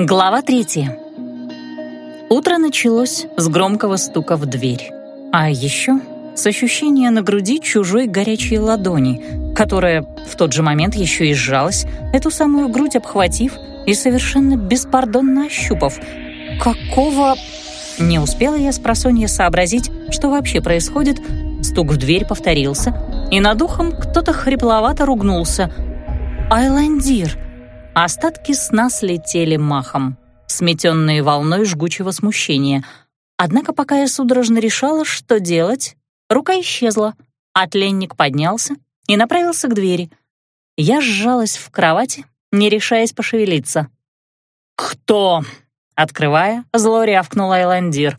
Глава третья. Утро началось с громкого стука в дверь. А еще с ощущения на груди чужой горячей ладони, которая в тот же момент еще и сжалась, эту самую грудь обхватив и совершенно беспардонно ощупав. Какого... Не успела я с просонья сообразить, что вообще происходит, стук в дверь повторился, и над ухом кто-то хрипловато ругнулся. «Айландир!» Остатки сна слетели махом, сметенные волной жгучего смущения. Однако пока я судорожно решала, что делать, рука исчезла, а тленник поднялся и направился к двери. Я сжалась в кровати, не решаясь пошевелиться. «Кто?» — открывая, зло рявкнул Айландир.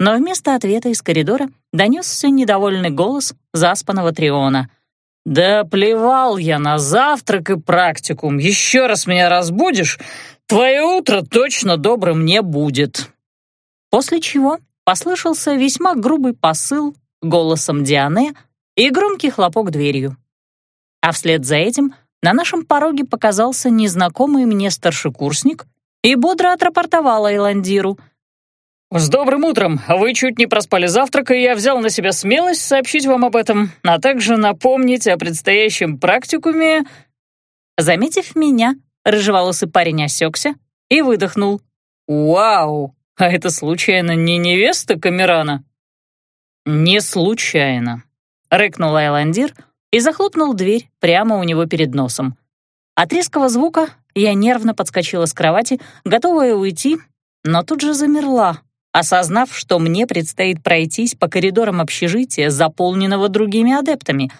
Но вместо ответа из коридора донесся недовольный голос заспанного Триона — «Да плевал я на завтрак и практикум. Еще раз меня разбудишь, твое утро точно добрым не будет». После чего послышался весьма грубый посыл голосом Диане и громкий хлопок дверью. А вслед за этим на нашем пороге показался незнакомый мне старшекурсник и бодро отрапортовал Айландиру — «С добрым утром! Вы чуть не проспали завтрак, и я взял на себя смелость сообщить вам об этом, а также напомнить о предстоящем практикуме...» Заметив меня, рыжеволосый парень осекся и выдохнул. «Вау! А это случайно не невеста Камерана?» «Не случайно», — рыкнул Айландир и захлопнул дверь прямо у него перед носом. От резкого звука я нервно подскочила с кровати, готовая уйти, но тут же замерла, осознав, что мне предстоит пройтись по коридорам общежития, заполненного другими адептами.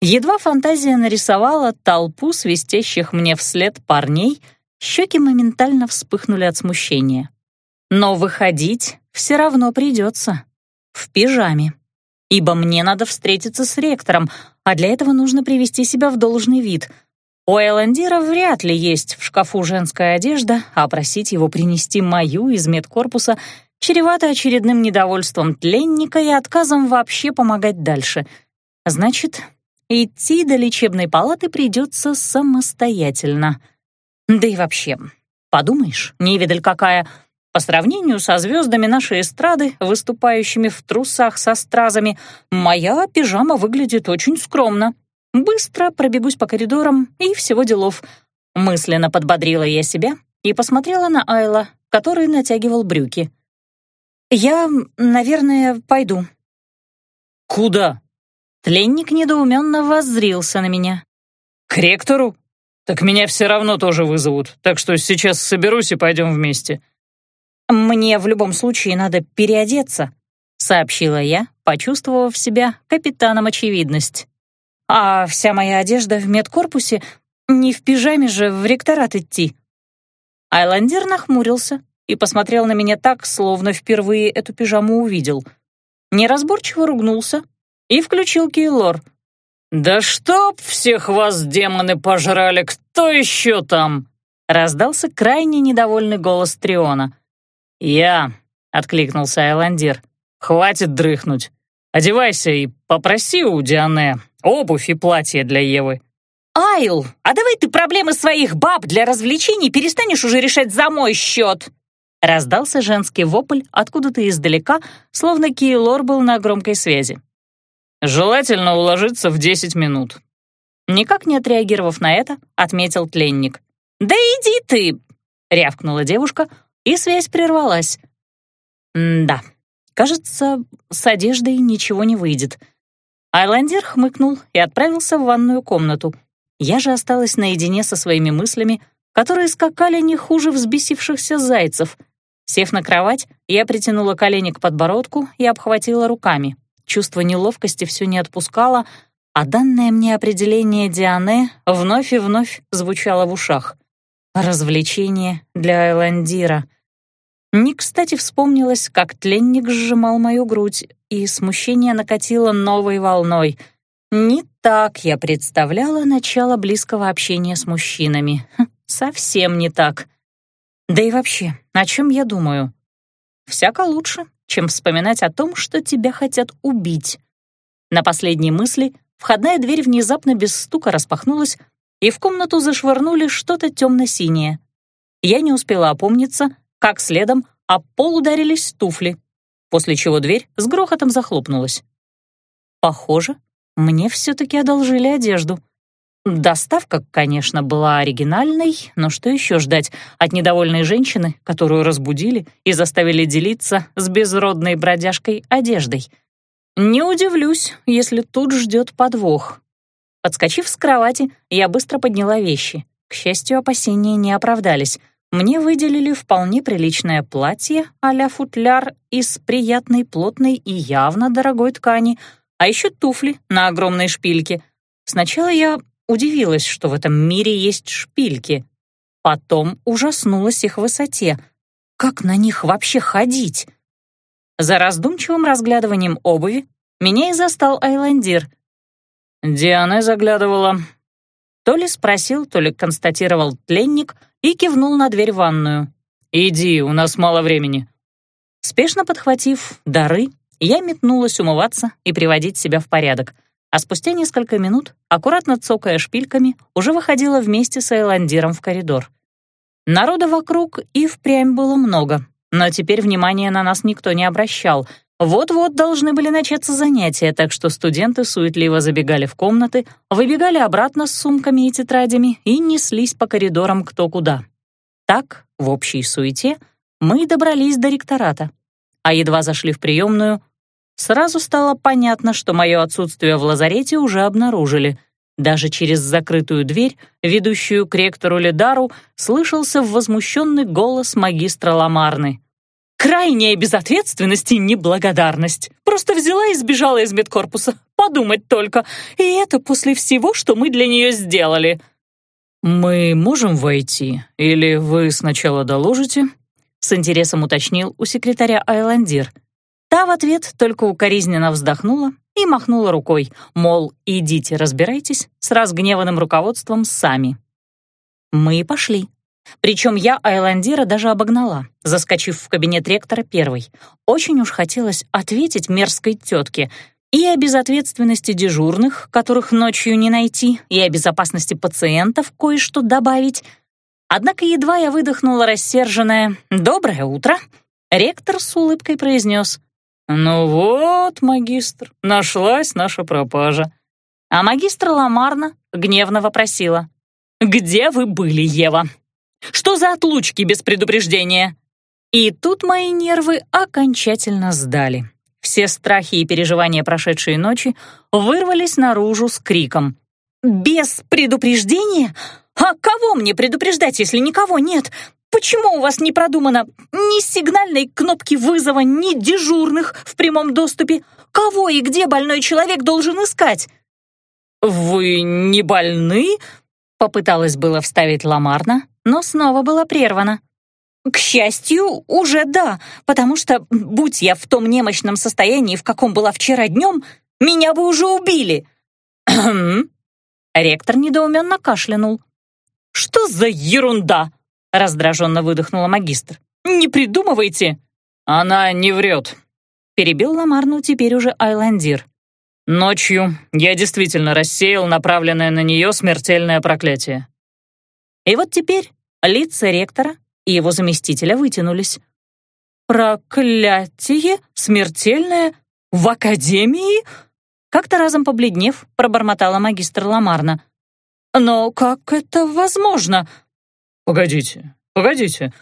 Едва фантазия нарисовала толпу свистящих мне вслед парней, щеки моментально вспыхнули от смущения. Но выходить все равно придется. В пижаме. Ибо мне надо встретиться с ректором, а для этого нужно привести себя в должный вид — у Эландира вряд ли есть в шкафу женская одежда, а просить его принести мою из медкорпуса чревато очередным недовольством тленника и отказом вообще помогать дальше. Значит, идти до лечебной палаты придется самостоятельно. Да и вообще, подумаешь, невидаль какая, по сравнению со звездами нашей эстрады, выступающими в трусах со стразами, моя пижама выглядит очень скромно. Быстро пробегусь по коридорам и всего делов. Мысленно подбодрила я себя и посмотрела на Айла, который натягивал брюки. «Я, наверное, пойду». «Куда?» Тленник недоуменно воззрился на меня. «К ректору? Так меня все равно тоже вызовут, так что сейчас соберусь и пойдем вместе». «Мне в любом случае надо переодеться», — сообщила я, почувствовав себя капитаном очевидность. А вся моя одежда в медкорпусе, не в пижаме же в ректорат идти. Айландер нахмурился и посмотрел на меня так, словно впервые эту пижаму увидел. Неразборчиво ругнулся и включил Кейлор. «Да чтоб всех вас демоны пожрали, кто еще там?» Раздался крайне недовольный голос Триона. «Я», — откликнулся Айландир, — «хватит дрыхнуть. Одевайся и попроси у Диане обувь и платье для Евы». «Айл, а давай ты проблемы своих баб для развлечений перестанешь уже решать за мой счет!» Раздался женский вопль откуда-то издалека, словно Кейлор был на громкой связи. «Желательно уложиться в десять минут». Никак не отреагировав на это, отметил тленник. «Да иди ты!» — рявкнула девушка, и связь прервалась. «Да, кажется, с одеждой ничего не выйдет». Айландер хмыкнул и отправился в ванную комнату. Я же осталась наедине со своими мыслями, которые скакали не хуже взбесившихся зайцев. Сев на кровать, я притянула колени к подбородку и обхватила руками. Чувство неловкости все не отпускало, а данное мне определение Диане вновь и вновь звучало в ушах. Развлечение для Айландира — не кстати вспомнилось, как тленник сжимал мою грудь, и смущение накатило новой волной. Не так я представляла начало близкого общения с мужчинами. Хм, совсем не так. Да и вообще, о чем я думаю? Всяко лучше, чем вспоминать о том, что тебя хотят убить. На последней мысли входная дверь внезапно без стука распахнулась, и в комнату зашвырнули что-то темно-синее. я не успела опомниться, как следом об пол ударились туфли, после чего дверь с грохотом захлопнулась. Похоже, мне все-таки одолжили одежду. Доставка, конечно, была оригинальной, но что еще ждать от недовольной женщины, которую разбудили и заставили делиться с безродной бродяжкой одеждой? Не удивлюсь, если тут ждет подвох. Подскочив с кровати, я быстро подняла вещи. К счастью, опасения не оправдались. Мне выделили вполне приличное платье а-ля футляр из приятной, плотной и явно дорогой ткани, а еще туфли на огромной шпильке. Сначала я удивилась, что в этом мире есть шпильки. Потом ужаснулась их высоте. Как на них вообще ходить? За раздумчивым разглядыванием обуви меня и застал Айландир. Диана заглядывала. То ли спросил, то ли констатировал тленник и кивнул на дверь в ванную. «Иди, у нас мало времени». Спешно подхватив дары, я метнулась умываться и приводить себя в порядок — а спустя несколько минут, аккуратно цокая шпильками, уже выходила вместе с Эйландиром в коридор. Народа вокруг и впрямь было много, но теперь внимания на нас никто не обращал. Вот-вот должны были начаться занятия, так что студенты суетливо забегали в комнаты, выбегали обратно с сумками и тетрадями и неслись по коридорам кто куда. Так, в общей суете, мы добрались до ректората. А едва зашли в приемную, Сразу стало понятно, что мое отсутствие в лазарете уже обнаружили. Даже через закрытую дверь, ведущую к ректору Ледару, слышался возмущенный голос магистра Ламарны. «Крайняя безответственность и неблагодарность. Просто взяла и сбежала из медкорпуса. Подумать только. И это после всего, что мы для нее сделали». «Мы можем войти? Или вы сначала доложите?» — с интересом уточнил у секретаря Айландир — Та в ответ только укоризненно вздохнула и махнула рукой, мол, идите разбирайтесь с разгневанным руководством сами. Мы пошли. Причем я Айландира даже обогнала, заскочив в кабинет ректора первой. Очень уж хотелось ответить мерзкой тетке и о безответственности дежурных, которых ночью не найти, и о безопасности пациентов кое-что добавить. Однако едва я выдохнула рассерженное «Доброе утро», ректор с улыбкой произнес «Ну вот, магистр, нашлась наша пропажа». А магистр Ламарна гневно вопросила. «Где вы были, Ева? Что за отлучки без предупреждения?» И тут мои нервы окончательно сдали. Все страхи и переживания прошедшей ночи вырвались наружу с криком. «Без предупреждения? А кого мне предупреждать, если никого нет? Почему у вас не продумано ни сигнальной кнопки вызова, ни дежурных в прямом доступе? Кого и где больной человек должен искать?» «Вы не больны?» — попыталась было вставить Ламарна, но снова была прервана. «К счастью, уже да, потому что, будь я в том немощном состоянии, в каком была вчера днем, меня бы уже убили». Ректор недоуменно кашлянул. «Что за ерунда?» — раздраженно выдохнула магистр. «Не придумывайте!» «Она не врет», — перебил Ламарну теперь уже Айландир. «Ночью я действительно рассеял направленное на нее смертельное проклятие». И вот теперь лица ректора и его заместителя вытянулись. «Проклятие? Смертельное? В академии?» Как-то разом побледнев, пробормотала магистр Ламарна. «Но как это возможно? «Погодите, погодите».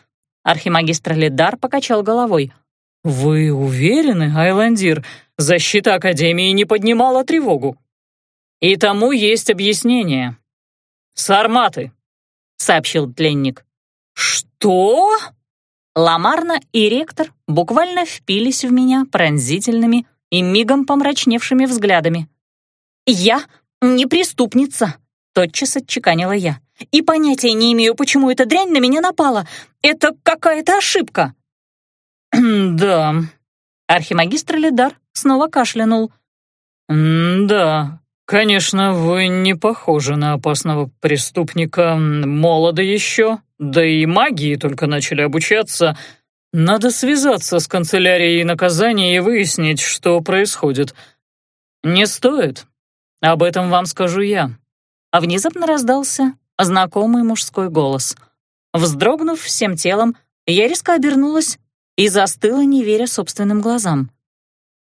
Архимагистр Лидар покачал головой. «Вы уверены, Айландир, защита Академии не поднимала тревогу?» «И тому есть объяснение. Сарматы», — сообщил тленник. «Что?» Ламарна и ректор буквально впились в меня пронзительными и мигом помрачневшими взглядами. «Я не преступница», — тотчас отчеканила я. И понятия не имею, почему эта дрянь на меня напала. Это какая-то ошибка». «Да». Архимагистр Лидар снова кашлянул. «Да, конечно, вы не похожи на опасного преступника. Молоды еще, да и магии только начали обучаться. Надо связаться с канцелярией наказания и выяснить, что происходит. Не стоит. Об этом вам скажу я». А внезапно раздался знакомый мужской голос. Вздрогнув всем телом, я резко обернулась и застыла, не веря собственным глазам.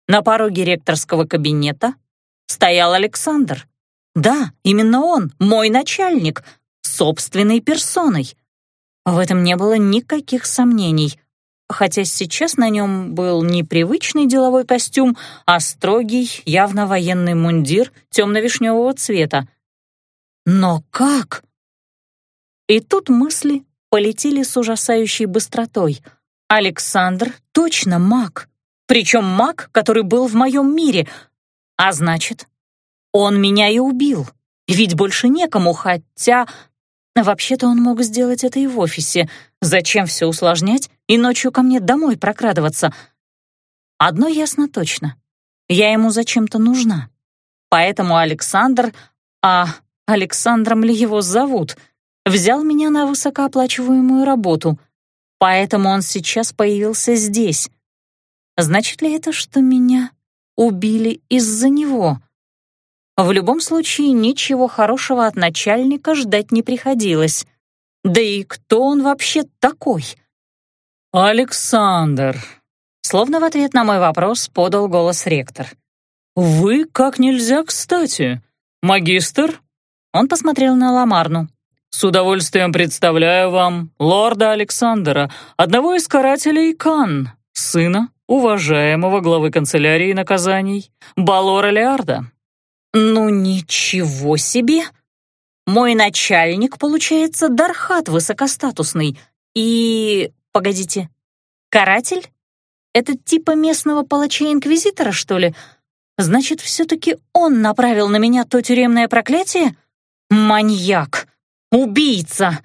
На пороге ректорского кабинета стоял Александр. Да, именно он, мой начальник, собственной персоной. В этом не было никаких сомнений, хотя сейчас на нем был не привычный деловой костюм, а строгий, явно военный мундир темно-вишневого цвета. Но как? И тут мысли полетели с ужасающей быстротой. Александр точно маг. Причем маг, который был в моем мире. А значит, он меня и убил. Ведь больше некому, хотя... Вообще-то он мог сделать это и в офисе. Зачем все усложнять и ночью ко мне домой прокрадываться? Одно ясно точно. Я ему зачем-то нужна. Поэтому Александр... А Александром ли его зовут? Взял меня на высокооплачиваемую работу. Поэтому он сейчас появился здесь. Значит ли это, что меня убили из-за него? В любом случае, ничего хорошего от начальника ждать не приходилось. Да и кто он вообще такой? «Александр», — словно в ответ на мой вопрос подал голос ректор. «Вы как нельзя кстати. Магистр?» Он посмотрел на Ламарну. «С удовольствием представляю вам лорда Александра, одного из карателей Кан, сына уважаемого главы канцелярии наказаний Балора Леарда». «Ну ничего себе! Мой начальник, получается, Дархат высокостатусный. И... погодите, каратель? Это типа местного палача-инквизитора, что ли? Значит, все-таки он направил на меня то тюремное проклятие? Маньяк! Убийца!»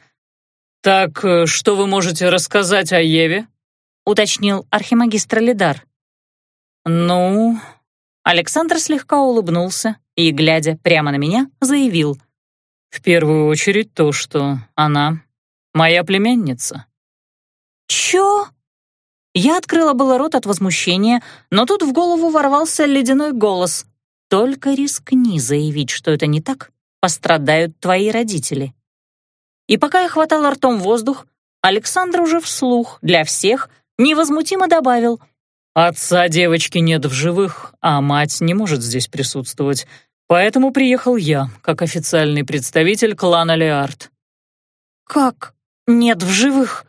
«Так э, что вы можете рассказать о Еве?» — уточнил архимагистр Лидар. «Ну...» Александр слегка улыбнулся и, глядя прямо на меня, заявил. «В первую очередь то, что она моя племянница». «Чё?» Я открыла было рот от возмущения, но тут в голову ворвался ледяной голос. «Только рискни заявить, что это не так, пострадают твои родители». И пока я хватала ртом воздух, Александр уже вслух для всех — невозмутимо добавил. «Отца девочки нет в живых, а мать не может здесь присутствовать, поэтому приехал я, как официальный представитель клана Леард». «Как нет в живых?»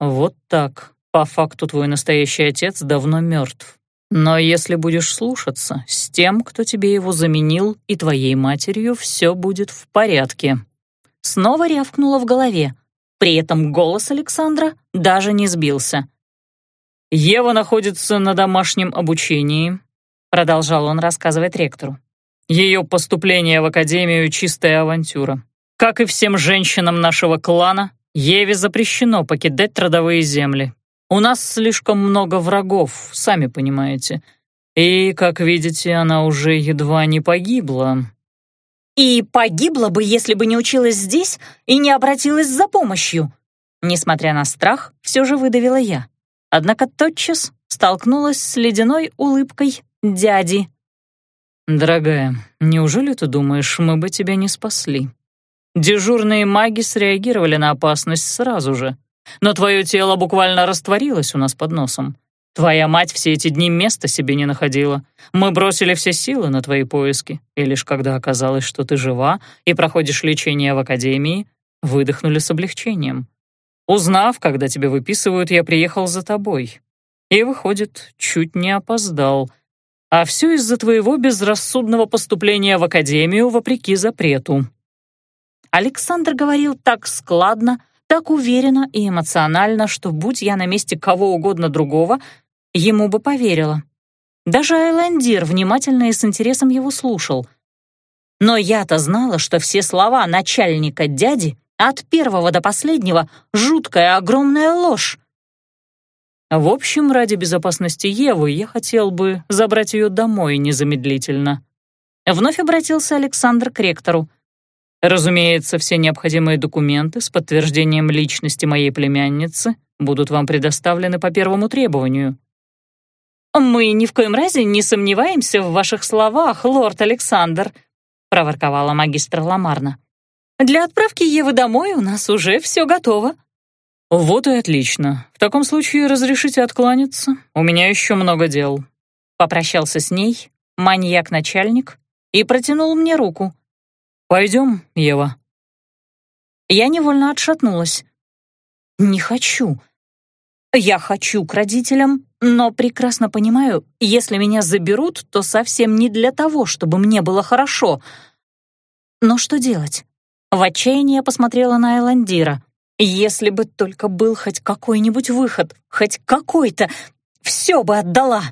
«Вот так. По факту твой настоящий отец давно мертв. Но если будешь слушаться, с тем, кто тебе его заменил, и твоей матерью все будет в порядке». Снова рявкнуло в голове. При этом голос Александра даже не сбился. «Ева находится на домашнем обучении», — продолжал он рассказывать ректору. «Ее поступление в академию — чистая авантюра. Как и всем женщинам нашего клана, Еве запрещено покидать трудовые земли. У нас слишком много врагов, сами понимаете. И, как видите, она уже едва не погибла». «И погибла бы, если бы не училась здесь и не обратилась за помощью», Несмотря на страх, все же выдавила я однако тотчас столкнулась с ледяной улыбкой дяди. «Дорогая, неужели ты думаешь, мы бы тебя не спасли? Дежурные маги среагировали на опасность сразу же, но твое тело буквально растворилось у нас под носом. Твоя мать все эти дни места себе не находила. Мы бросили все силы на твои поиски, и лишь когда оказалось, что ты жива и проходишь лечение в академии, выдохнули с облегчением. Узнав, когда тебя выписывают, я приехал за тобой. И, выходит, чуть не опоздал. А все из-за твоего безрассудного поступления в академию вопреки запрету». Александр говорил так складно, так уверенно и эмоционально, что, будь я на месте кого угодно другого, ему бы поверила. Даже Айландир внимательно и с интересом его слушал. Но я-то знала, что все слова начальника дяди от первого до последнего жуткая огромная ложь. В общем, ради безопасности Евы я хотел бы забрать ее домой незамедлительно. Вновь обратился Александр к ректору. Разумеется, все необходимые документы с подтверждением личности моей племянницы будут вам предоставлены по первому требованию. «Мы ни в коем разе не сомневаемся в ваших словах, лорд Александр», проворковала магистр Ламарна. Для отправки Евы домой у нас уже все готово. «Вот и отлично. В таком случае разрешите откланяться. У меня еще много дел». Попрощался с ней маньяк-начальник и протянул мне руку. «Пойдем, Ева». Я невольно отшатнулась. «Не хочу. Я хочу к родителям, но прекрасно понимаю, если меня заберут, то совсем не для того, чтобы мне было хорошо. Но что делать? В отчаянии я посмотрела на Эландира. Если бы только был хоть какой-нибудь выход, хоть какой-то, все бы отдала.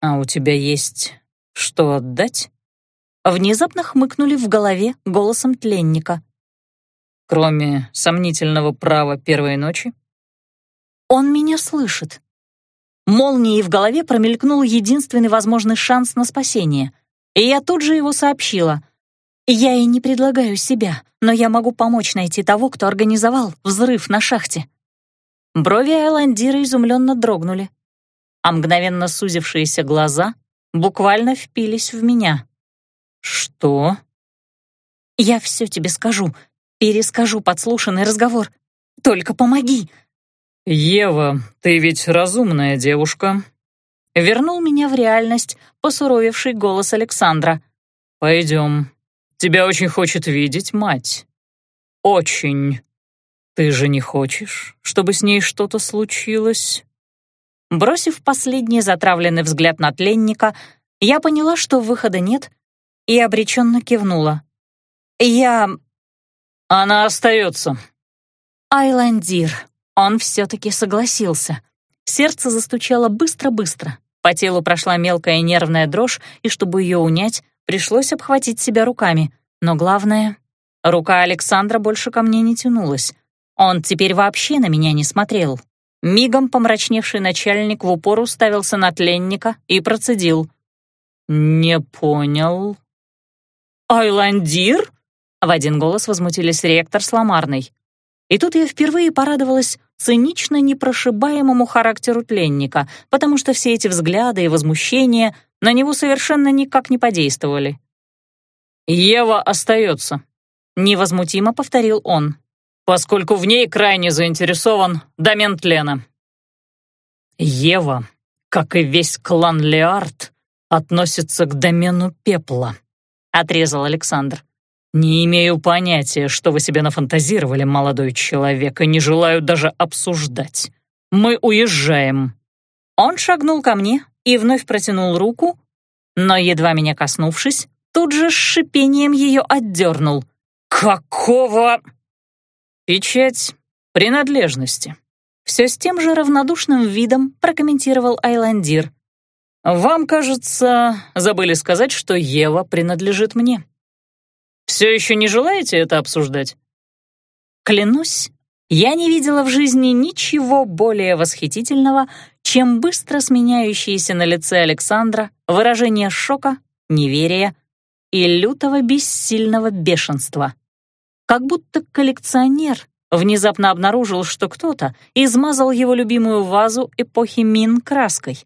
А у тебя есть что отдать? Внезапно хмыкнули в голове голосом тленника. Кроме сомнительного права первой ночи? Он меня слышит. Молнией в голове промелькнул единственный возможный шанс на спасение, и я тут же его сообщила. Я и не предлагаю себя, но я могу помочь найти того, кто организовал взрыв на шахте. Брови Айландира изумленно дрогнули, а мгновенно сузившиеся глаза буквально впились в меня. «Что?» «Я все тебе скажу, перескажу подслушанный разговор. Только помоги!» «Ева, ты ведь разумная девушка», — вернул меня в реальность посуровевший голос Александра. «Пойдем. Тебя очень хочет видеть мать. Очень. Ты же не хочешь, чтобы с ней что-то случилось?» Бросив последний затравленный взгляд на тленника, я поняла, что выхода нет, и обреченно кивнула. «Я...» «Она остается». «Айландир», он все-таки согласился. Сердце застучало быстро-быстро. По телу прошла мелкая нервная дрожь, и чтобы ее унять, пришлось обхватить себя руками. Но главное, рука Александра больше ко мне не тянулась. Он теперь вообще на меня не смотрел. Мигом помрачневший начальник в упор уставился на тленника и процедил. «Не понял». «Айландир?» — в один голос возмутились ректор с Ламарной. И тут я впервые порадовалась цинично непрошибаемому характеру тленника, потому что все эти взгляды и возмущения на него совершенно никак не подействовали. «Ева остается», — невозмутимо повторил он, «поскольку в ней крайне заинтересован домен тлена». «Ева, как и весь клан Леард, относится к домену пепла», — отрезал Александр. «Не имею понятия, что вы себе нафантазировали, молодой человек, и не желаю даже обсуждать. Мы уезжаем». Он шагнул ко мне и вновь протянул руку, но, едва меня коснувшись, тут же с шипением ее отдернул. «Какого?» «Печать принадлежности», — все с тем же равнодушным видом прокомментировал Айландир. «Вам, кажется, забыли сказать, что Ева принадлежит мне». Все еще не желаете это обсуждать?» Клянусь, я не видела в жизни ничего более восхитительного, чем быстро сменяющееся на лице Александра выражение шока, неверия и лютого бессильного бешенства. Как будто коллекционер внезапно обнаружил, что кто-то измазал его любимую вазу эпохи Мин краской.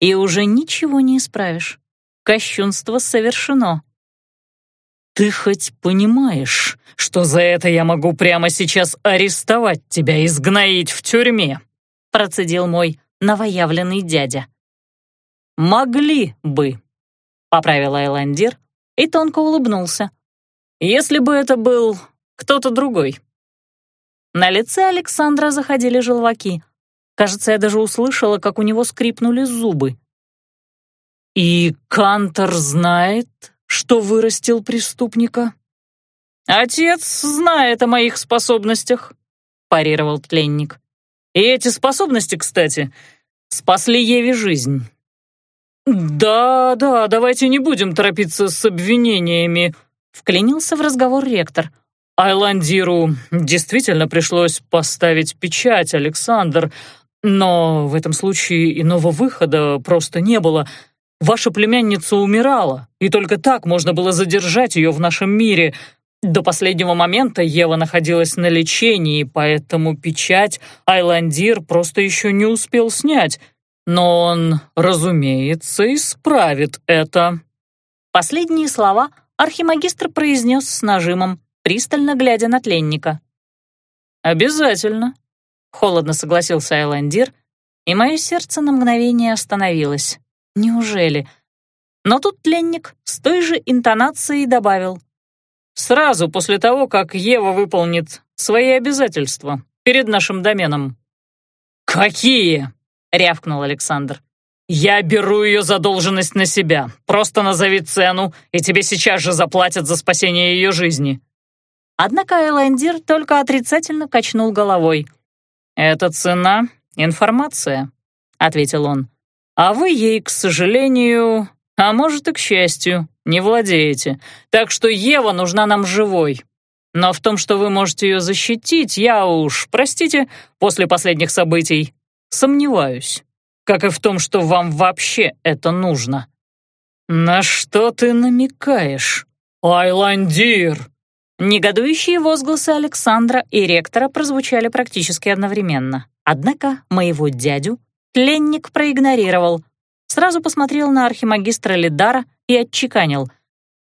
И уже ничего не исправишь. Кощунство совершено. «Ты хоть понимаешь, что за это я могу прямо сейчас арестовать тебя и сгноить в тюрьме?» процедил мой новоявленный дядя. «Могли бы», — поправил Айландир и тонко улыбнулся. «Если бы это был кто-то другой». На лице Александра заходили желваки. Кажется, я даже услышала, как у него скрипнули зубы. «И Кантор знает, что вырастил преступника?» «Отец знает о моих способностях», — парировал тленник. «И эти способности, кстати, спасли Еве жизнь». «Да, да, давайте не будем торопиться с обвинениями», — вклинился в разговор ректор. «Айландиру действительно пришлось поставить печать, Александр, но в этом случае иного выхода просто не было. Ваша племянница умирала, и только так можно было задержать ее в нашем мире. До последнего момента Ева находилась на лечении, поэтому печать Айландир просто еще не успел снять. Но он, разумеется, исправит это». Последние слова архимагистр произнес с нажимом, пристально глядя на тленника. «Обязательно», — холодно согласился Айландир, и мое сердце на мгновение остановилось. Неужели? Но тут пленник с той же интонацией добавил. «Сразу после того, как Ева выполнит свои обязательства перед нашим доменом». «Какие?» — рявкнул Александр. «Я беру ее задолженность на себя. Просто назови цену, и тебе сейчас же заплатят за спасение ее жизни». Однако Эландир только отрицательно качнул головой. «Это цена — информация», — ответил он. «А вы ей, к сожалению, а может и к счастью, не владеете. Так что Ева нужна нам живой. Но в том, что вы можете ее защитить, я уж, простите, после последних событий, сомневаюсь. Как и в том, что вам вообще это нужно». «На что ты намекаешь, Айландир?» Негодующие возгласы Александра и ректора прозвучали практически одновременно. Однако моего дядю пленник проигнорировал, сразу посмотрел на архимагистра Лидара и отчеканил.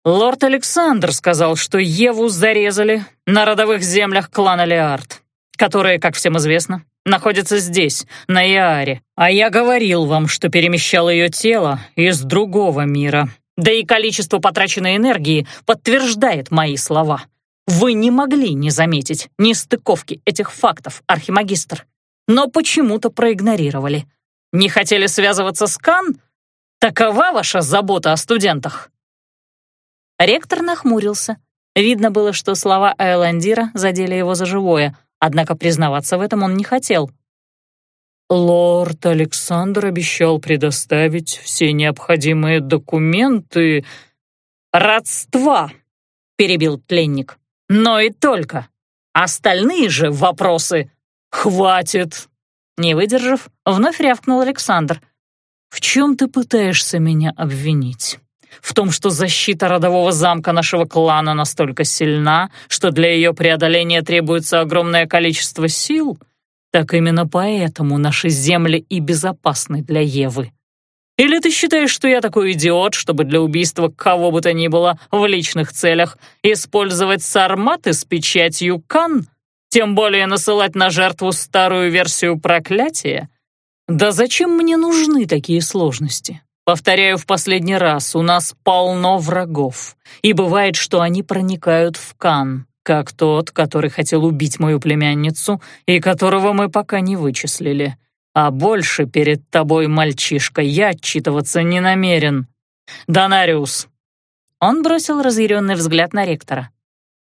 «Лорд Александр сказал, что Еву зарезали на родовых землях клана Леард, которые, как всем известно, находятся здесь, на Иаре. А я говорил вам, что перемещал ее тело из другого мира, да и количество потраченной энергии подтверждает мои слова. Вы не могли не заметить нестыковки этих фактов, архимагистр, но почему-то проигнорировали. Не хотели связываться с Кан? Такова ваша забота о студентах?» Ректор нахмурился. Видно было, что слова Айландира задели его за живое, однако признаваться в этом он не хотел. «Лорд Александр обещал предоставить все необходимые документы...» «Родства!» — перебил пленник. «Но и только. Остальные же вопросы...» «Хватит!» Не выдержав, вновь рявкнул Александр. «В чем ты пытаешься меня обвинить? В том, что защита родового замка нашего клана настолько сильна, что для ее преодоления требуется огромное количество сил?» Так именно поэтому наши земли и безопасны для Евы. Или ты считаешь, что я такой идиот, чтобы для убийства кого бы то ни было в личных целях использовать сарматы с печатью Кан, тем более насылать на жертву старую версию проклятия? Да зачем мне нужны такие сложности? Повторяю в последний раз, у нас полно врагов, и бывает, что они проникают в Кан, как тот, который хотел убить мою племянницу и которого мы пока не вычислили. А больше перед тобой, мальчишка, я отчитываться не намерен. Донариус!» Он бросил разъяренный взгляд на ректора.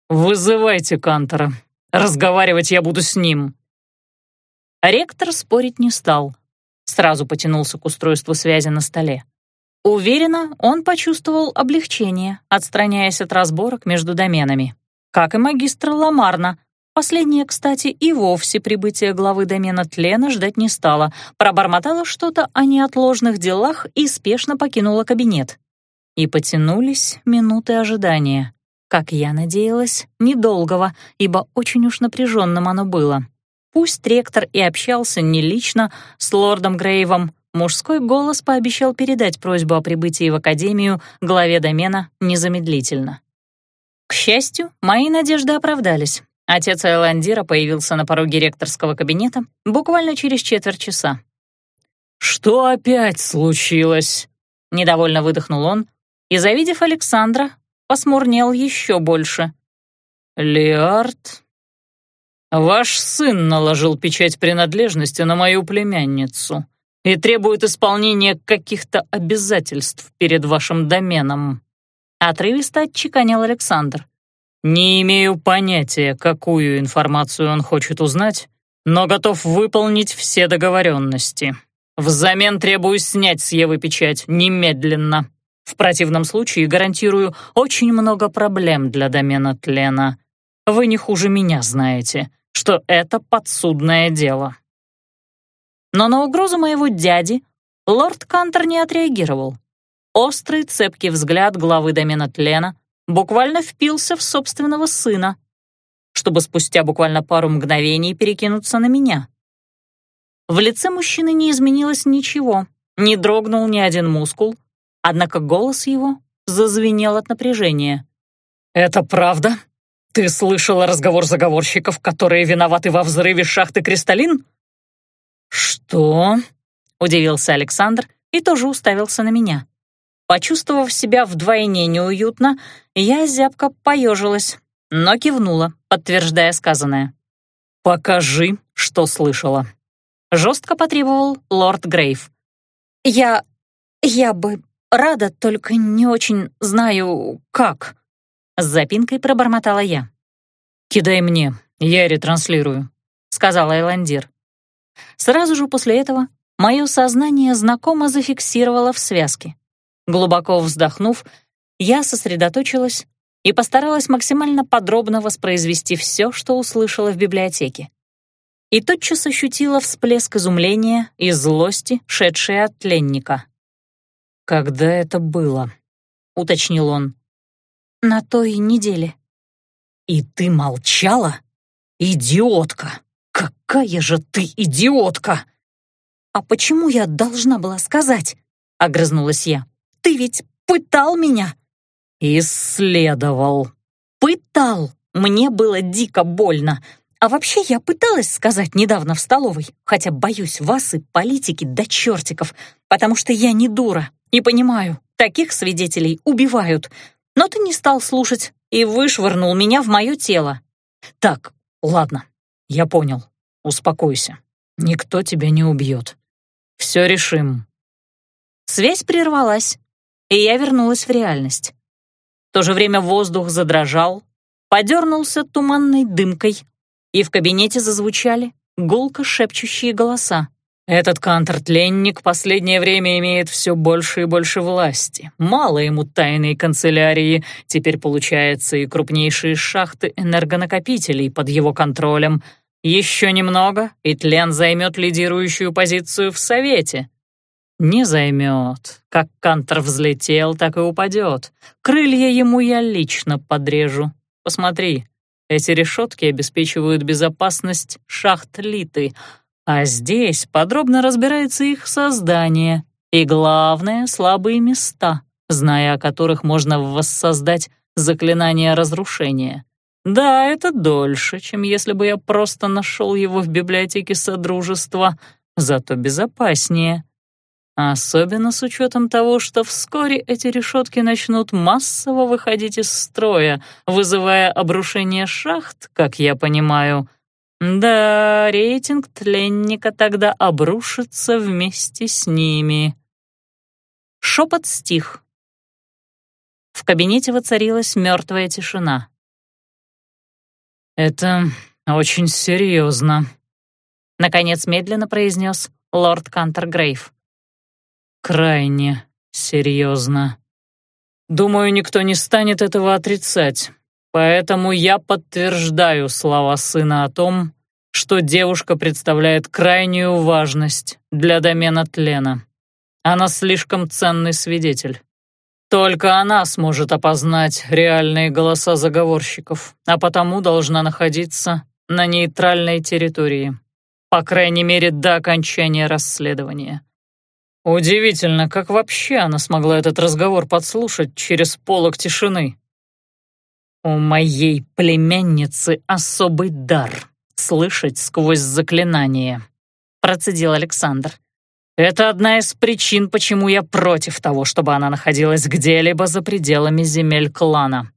«Вызывайте Кантора. Разговаривать я буду с ним». Ректор спорить не стал. Сразу потянулся к устройству связи на столе. Уверенно, он почувствовал облегчение, отстраняясь от разборок между доменами как и магистр Ламарна. Последняя, кстати, и вовсе прибытия главы домена Тлена ждать не стала, пробормотала что-то о неотложных делах и спешно покинула кабинет. И потянулись минуты ожидания. Как я надеялась, недолгого, ибо очень уж напряженным оно было. Пусть ректор и общался не лично с лордом Грейвом, мужской голос пообещал передать просьбу о прибытии в академию главе домена незамедлительно. К счастью, мои надежды оправдались. Отец Айландира появился на пороге ректорского кабинета буквально через четверть часа. «Что опять случилось?» — недовольно выдохнул он, и, завидев Александра, посмурнел еще больше. «Леард, ваш сын наложил печать принадлежности на мою племянницу и требует исполнения каких-то обязательств перед вашим доменом». Отрывисто отчеканил Александр. «Не имею понятия, какую информацию он хочет узнать, но готов выполнить все договоренности. Взамен требую снять с Евы печать немедленно. В противном случае гарантирую очень много проблем для домена тлена. Вы не хуже меня знаете, что это подсудное дело». Но на угрозу моего дяди лорд Кантер не отреагировал. Острый, цепкий взгляд главы домена тлена буквально впился в собственного сына, чтобы спустя буквально пару мгновений перекинуться на меня. В лице мужчины не изменилось ничего, не дрогнул ни один мускул, однако голос его зазвенел от напряжения. «Это правда? «Ты слышала разговор заговорщиков, которые виноваты во взрыве шахты «Кристаллин»?» «Что?» — удивился Александр и тоже уставился на меня. Почувствовав себя вдвойне неуютно, я зябко поежилась, но кивнула, подтверждая сказанное. «Покажи, что слышала», — жестко потребовал лорд Грейв. «Я... я бы рада, только не очень знаю, как», — с запинкой пробормотала я. «Кидай мне, я ретранслирую», — сказала Эландир. Сразу же после этого мое сознание знакомо зафиксировало в связке. Глубоко вздохнув, я сосредоточилась и постаралась максимально подробно воспроизвести все, что услышала в библиотеке. И тотчас ощутила всплеск изумления и злости, шедшие от тленника. «Когда это было?» — уточнил он. «На той неделе». «И ты молчала? Идиотка! Какая же ты идиотка!» «А почему я должна была сказать?» — огрызнулась я. «Ты ведь пытал меня!» «Исследовал». «Пытал! Мне было дико больно. А вообще я пыталась сказать недавно в столовой, хотя боюсь вас и политики до чертиков, потому что я не дура и понимаю, таких свидетелей убивают. Но ты не стал слушать и вышвырнул меня в мое тело. Так, ладно, я понял. Успокойся. Никто тебя не убьет. Все решим. Связь прервалась, и я вернулась в реальность. В то же время воздух задрожал, подернулся туманной дымкой, и в кабинете зазвучали гулко шепчущие голоса. Этот контртленник последнее время имеет все больше и больше власти. Мало ему тайной канцелярии, теперь получается и крупнейшие шахты энергонакопителей под его контролем. Еще немного, и тлен займет лидирующую позицию в Совете. Не займет. Как Кантор взлетел, так и упадет. Крылья ему я лично подрежу. Посмотри, эти решетки обеспечивают безопасность шахт Литы — а здесь подробно разбирается их создание и, главное, слабые места, зная о которых можно воссоздать заклинание разрушения. Да, это дольше, чем если бы я просто нашел его в библиотеке Содружества, зато безопаснее. Особенно с учетом того, что вскоре эти решетки начнут массово выходить из строя, вызывая обрушение шахт, как я понимаю, да, рейтинг тленника тогда обрушится вместе с ними. Шепот стих. В кабинете воцарилась мертвая тишина. «Это очень серьезно», — наконец медленно произнес лорд Кантергрейв. «Крайне серьезно. Думаю, никто не станет этого отрицать. Поэтому я подтверждаю слова сына о том, что девушка представляет крайнюю важность для домена тлена. Она слишком ценный свидетель. Только она сможет опознать реальные голоса заговорщиков, а потому должна находиться на нейтральной территории. По крайней мере, до окончания расследования. Удивительно, как вообще она смогла этот разговор подслушать через полок тишины. «У моей племянницы особый дар слышать сквозь заклинание», — процедил Александр. «Это одна из причин, почему я против того, чтобы она находилась где-либо за пределами земель клана.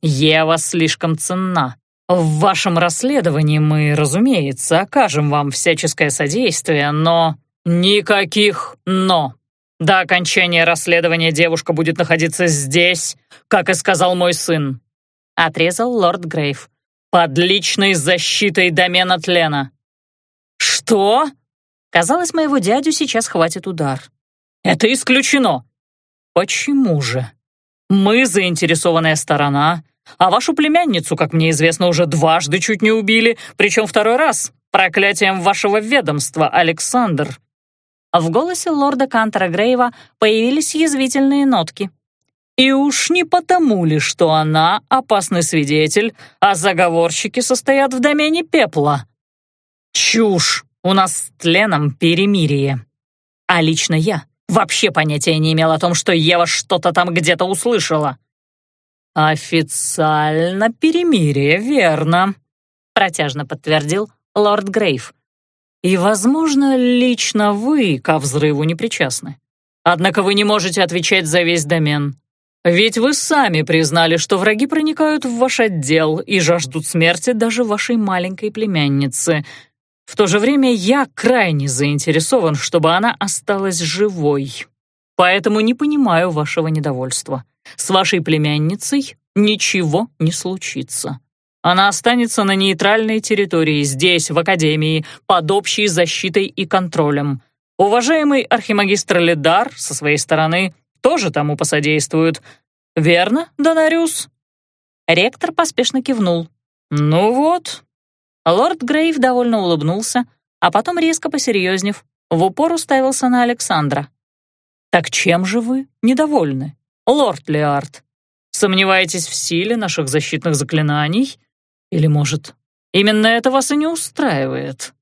Ева слишком ценна. В вашем расследовании мы, разумеется, окажем вам всяческое содействие, но...» «Никаких «но». До окончания расследования девушка будет находиться здесь, как и сказал мой сын. — отрезал лорд Грейв. «Под личной защитой домена тлена». «Что?» Казалось, моего дядю сейчас хватит удар. «Это исключено». «Почему же? Мы заинтересованная сторона, а вашу племянницу, как мне известно, уже дважды чуть не убили, причем второй раз, проклятием вашего ведомства, Александр». В голосе лорда Кантера Грейва появились язвительные нотки. И уж не потому ли, что она опасный свидетель, а заговорщики состоят в домене пепла? Чушь! У нас с Тленом перемирие. А лично я вообще понятия не имел о том, что Ева что-то там где-то услышала. «Официально перемирие, верно», — протяжно подтвердил лорд Грейв. «И, возможно, лично вы ко взрыву не причастны. Однако вы не можете отвечать за весь домен. Ведь вы сами признали, что враги проникают в ваш отдел и жаждут смерти даже вашей маленькой племянницы. В то же время я крайне заинтересован, чтобы она осталась живой. Поэтому не понимаю вашего недовольства. С вашей племянницей ничего не случится. Она останется на нейтральной территории, здесь, в Академии, под общей защитой и контролем. Уважаемый архимагистр Ледар, со своей стороны, тоже тому посодействует. Верно, Донариус?» Ректор поспешно кивнул. «Ну вот». Лорд Грейв довольно улыбнулся, а потом, резко посерьезнев, в упор уставился на Александра. «Так чем же вы недовольны, лорд Леард? Сомневаетесь в силе наших защитных заклинаний? Или, может, именно это вас и не устраивает?»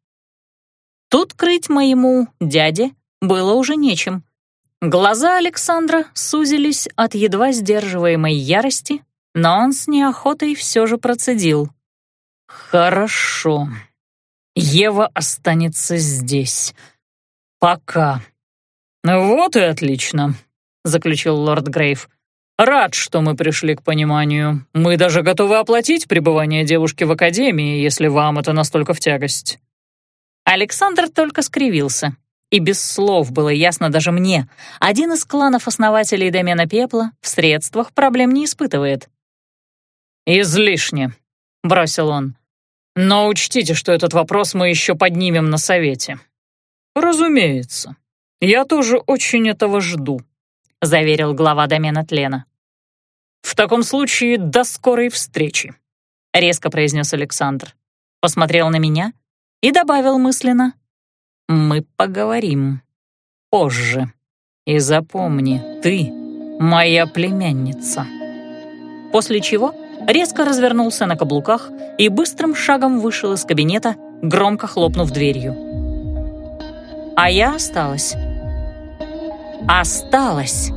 Тут крыть моему дяде было уже нечем. Глаза Александра сузились от едва сдерживаемой ярости, но он с неохотой все же процедил. «Хорошо. Ева останется здесь. Пока». «Вот и отлично», — заключил лорд Грейв. «Рад, что мы пришли к пониманию. Мы даже готовы оплатить пребывание девушки в академии, если вам это настолько в тягость». Александр только скривился. И без слов было ясно даже мне. Один из кланов-основателей домена пепла в средствах проблем не испытывает. «Излишне», — бросил он. «Но учтите, что этот вопрос мы еще поднимем на совете». «Разумеется», «Я тоже очень этого жду», — заверил глава домена Тлена. «В таком случае до скорой встречи», — резко произнес Александр. Посмотрел на меня и добавил мысленно. «Мы поговорим позже. И запомни, ты моя племянница». После чего резко развернулся на каблуках и быстрым шагом вышел из кабинета, громко хлопнув дверью. А я осталась осталось.